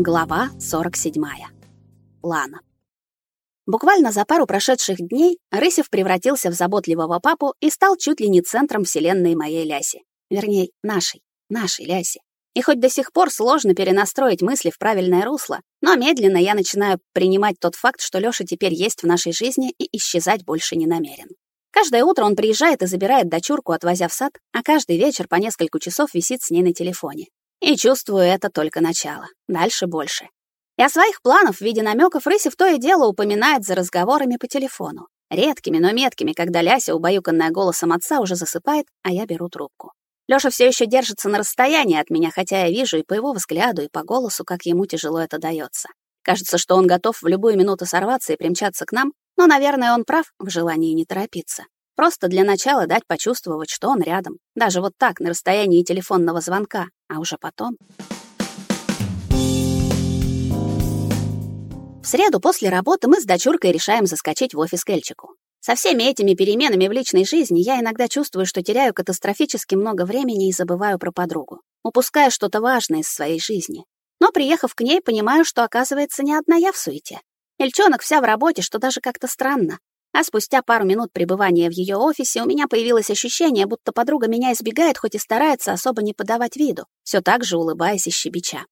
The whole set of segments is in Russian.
Глава 47. Лана. Буквально за пару прошедших дней Рысев превратился в заботливого папу и стал чуть ли не центром вселенной моей Ляси. Вернее, нашей, нашей Ляси. И хоть до сих пор сложно перенастроить мысли в правильное русло, но медленно я начинаю принимать тот факт, что Лёша теперь есть в нашей жизни и исчезать больше не намерен. Каждое утро он приезжает и забирает дочурку, отвозя в сад, а каждый вечер по несколько часов висит с ней на телефоне. И чувствую, это только начало. Дальше больше. О своих планах в виде намеков Рысев то и дело упоминает за разговорами по телефону. Редкими, но меткими, когда Ляся, убаюканная голосом отца, уже засыпает, а я беру трубку. Лёша все еще держится на расстоянии от меня, хотя я вижу и по его взгляду, и по голосу, как ему тяжело это дается. Кажется, что он готов в любую минуту сорваться и примчаться к нам, но, наверное, он прав в желании не торопиться. Просто для начала дать почувствовать, что он рядом. Даже вот так, на расстоянии телефонного звонка. А уже потом... В среду после работы мы с дочуркой решаем заскочить в офис к Эльчику. Со всеми этими переменами в личной жизни я иногда чувствую, что теряю катастрофически много времени и забываю про подругу. Упускаю что-то важное из своей жизни. Но, приехав к ней, понимаю, что, оказывается, не одна я в суете. Эльчонок вся в работе, что даже как-то странно. А спустя пару минут пребывания в ее офисе у меня появилось ощущение, будто подруга меня избегает, хоть и старается особо не подавать виду, все так же улыбаясь и щебеча.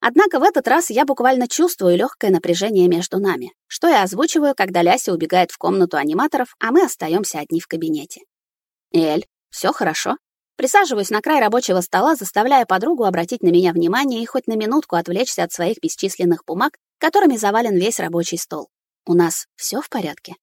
Однако в этот раз я буквально чувствую легкое напряжение между нами, что я озвучиваю, когда Ляся убегает в комнату аниматоров, а мы остаемся одни в кабинете. «Эль, все хорошо?» Присаживаюсь на край рабочего стола, заставляя подругу обратить на меня внимание и хоть на минутку отвлечься от своих бесчисленных бумаг, которыми завален весь рабочий стол. «У нас все в порядке?»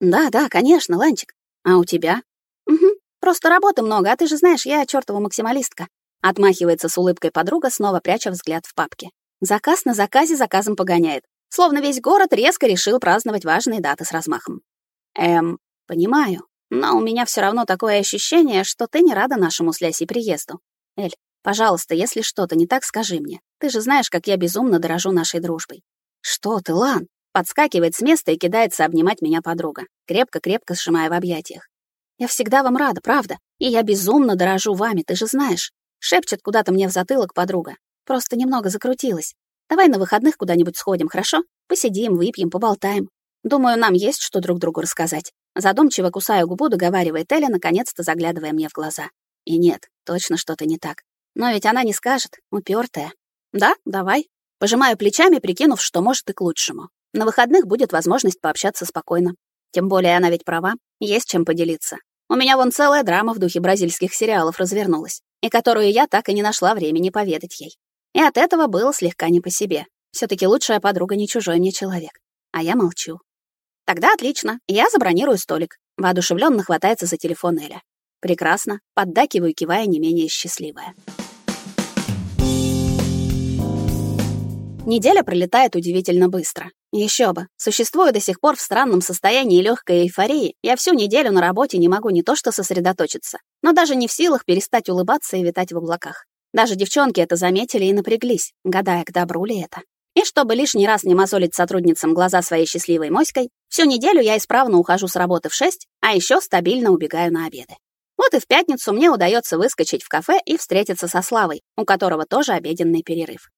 Да, да, конечно, Ланчик. А у тебя? Угу. Просто работы много, а ты же знаешь, я чёртова максималистка. Отмахивается с улыбкой подруга, снова пряча взгляд в папке. Заказ на заказе заказом погоняет. Словно весь город резко решил праздновать важные даты с размахом. Эм, понимаю. Но у меня все равно такое ощущение, что ты не рада нашему с Лясей приезду. Эль, пожалуйста, если что-то не так, скажи мне. Ты же знаешь, как я безумно дорожу нашей дружбой. Что ты, Лан? Подскакивает с места и кидается обнимать меня подруга, крепко-крепко сжимая в объятиях. «Я всегда вам рада, правда, и я безумно дорожу вами, ты же знаешь», шепчет куда-то мне в затылок подруга. Просто немного закрутилась. Давай на выходных куда-нибудь сходим, хорошо? Посидим, выпьем, поболтаем. Думаю, нам есть что друг другу рассказать. Задумчиво кусая губу, договаривает Эля, наконец-то заглядывая мне в глаза. И нет, точно что-то не так. Но ведь она не скажет, упертая. Да, давай. Пожимаю плечами, прикинув, что может и к лучшему. На выходных будет возможность пообщаться спокойно. Тем более она ведь права, есть чем поделиться. У меня вон целая драма в духе бразильских сериалов развернулась, и которую я так и не нашла времени поведать ей. И от этого было слегка не по себе. все таки лучшая подруга не чужой мне человек. А я молчу. Тогда отлично, я забронирую столик. Воодушевленно хватается за телефон Эля. Прекрасно, поддакиваю, кивая не менее счастливая. Неделя пролетает удивительно быстро. Еще бы. Существую до сих пор в странном состоянии легкой эйфории. Я всю неделю на работе не могу не то что сосредоточиться, но даже не в силах перестать улыбаться и витать в облаках. Даже девчонки это заметили и напряглись, гадая, к добру ли это. И чтобы лишний раз не мозолить сотрудницам глаза своей счастливой моськой, всю неделю я исправно ухожу с работы в 6, а еще стабильно убегаю на обеды. Вот и в пятницу мне удается выскочить в кафе и встретиться со Славой, у которого тоже обеденный перерыв.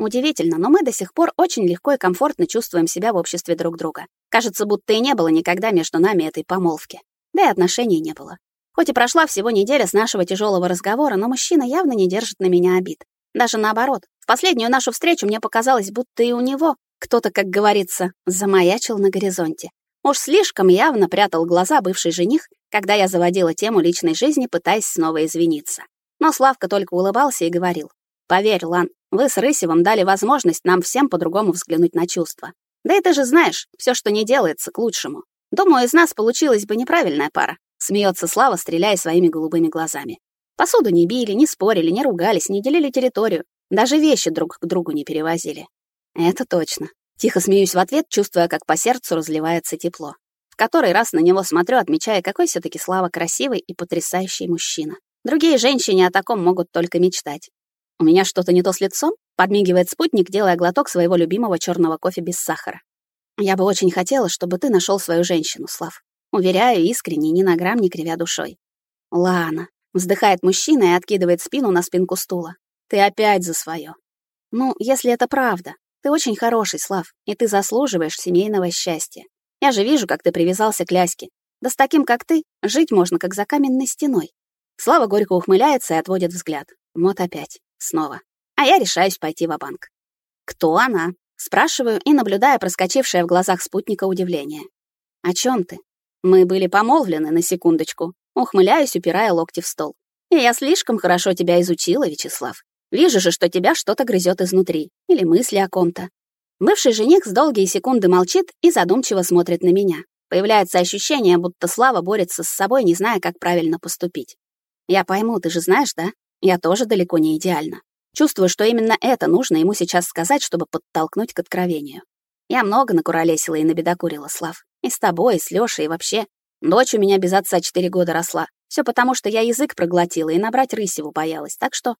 Удивительно, но мы до сих пор очень легко и комфортно чувствуем себя в обществе друг друга. Кажется, будто и не было никогда между нами этой помолвки. Да и отношений не было. Хоть и прошла всего неделя с нашего тяжелого разговора, но мужчина явно не держит на меня обид. Даже наоборот. В последнюю нашу встречу мне показалось, будто и у него кто-то, как говорится, замаячил на горизонте. Уж слишком явно прятал глаза бывший жених, когда я заводила тему личной жизни, пытаясь снова извиниться. Но Славка только улыбался и говорил. «Поверь, Лан, вы с Рысевым дали возможность нам всем по-другому взглянуть на чувства. Да и ты же знаешь, все, что не делается, к лучшему. Думаю, из нас получилась бы неправильная пара. Смеется Слава, стреляя своими голубыми глазами. Посуду не били, не спорили, не ругались, не делили территорию. Даже вещи друг к другу не перевозили. Это точно. Тихо смеюсь в ответ, чувствуя, как по сердцу разливается тепло. В который раз на него смотрю, отмечая, какой все таки Слава красивый и потрясающий мужчина. Другие женщины о таком могут только мечтать. «У меня что-то не то с лицом?» — подмигивает спутник, делая глоток своего любимого черного кофе без сахара. «Я бы очень хотела, чтобы ты нашел свою женщину, Слав. Уверяю, искренне, ни на грамм не кривя душой». «Лана», — вздыхает мужчина и откидывает спину на спинку стула. «Ты опять за свое. Ну, если это правда. Ты очень хороший, Слав, и ты заслуживаешь семейного счастья. Я же вижу, как ты привязался к Ляське. Да с таким, как ты, жить можно, как за каменной стеной. Слава горько ухмыляется и отводит взгляд. Вот опять. Снова. А я решаюсь пойти в банк Кто она? Спрашиваю и наблюдая проскочившее в глазах спутника удивление. О чем ты? Мы были помолвлены на секундочку. Ухмыляюсь, упирая локти в стол. И я слишком хорошо тебя изучила, Вячеслав. Вижу же, что тебя что-то грызет изнутри. Или мысли о ком-то. Бывший жених с долгие секунды молчит и задумчиво смотрит на меня. Появляется ощущение, будто Слава борется с собой, не зная, как правильно поступить. Я пойму, ты же знаешь, да? Я тоже далеко не идеальна. Чувствую, что именно это нужно ему сейчас сказать, чтобы подтолкнуть к откровению. Я много накуролесила и набедокурила, Слав. И с тобой, и с Лёшей, и вообще. Дочь у меня без отца четыре года росла. Все потому, что я язык проглотила и набрать рысеву боялась. Так что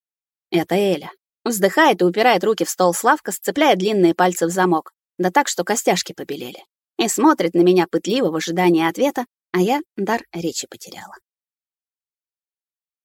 это Эля. Вздыхает и упирает руки в стол Славка, сцепляя длинные пальцы в замок, да так, что костяшки побелели. И смотрит на меня пытливо в ожидании ответа, а я дар речи потеряла.